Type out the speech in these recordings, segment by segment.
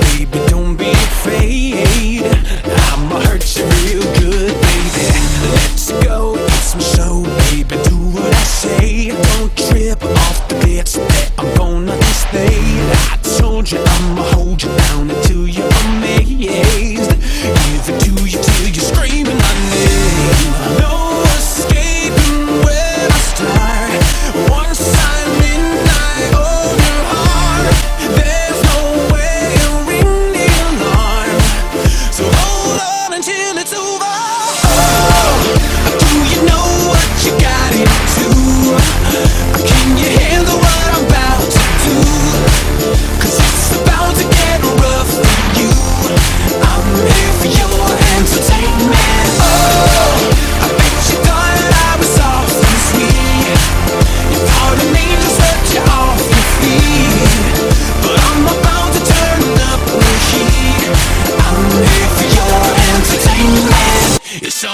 baby, don't be afraid. I'ma hurt you real good, baby. Let's go, it's my show, baby. Do what I say. Don't trip off the bits that I'm gonna stay. I told you I'ma hold you down until you're amazed. Give it to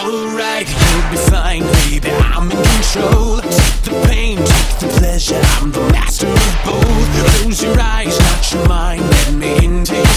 alright, you'll be fine, baby. I'm in control. Take the pain, take the pleasure. I'm the master of both. Close your eyes, not your mind. Let me into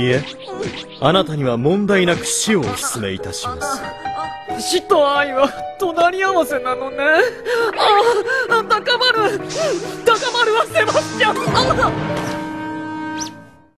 いえ。あなたには問題なく死をお勧めいたします。死と愛は隣り合わせなのね。ああ高丸高丸はセバスチャン。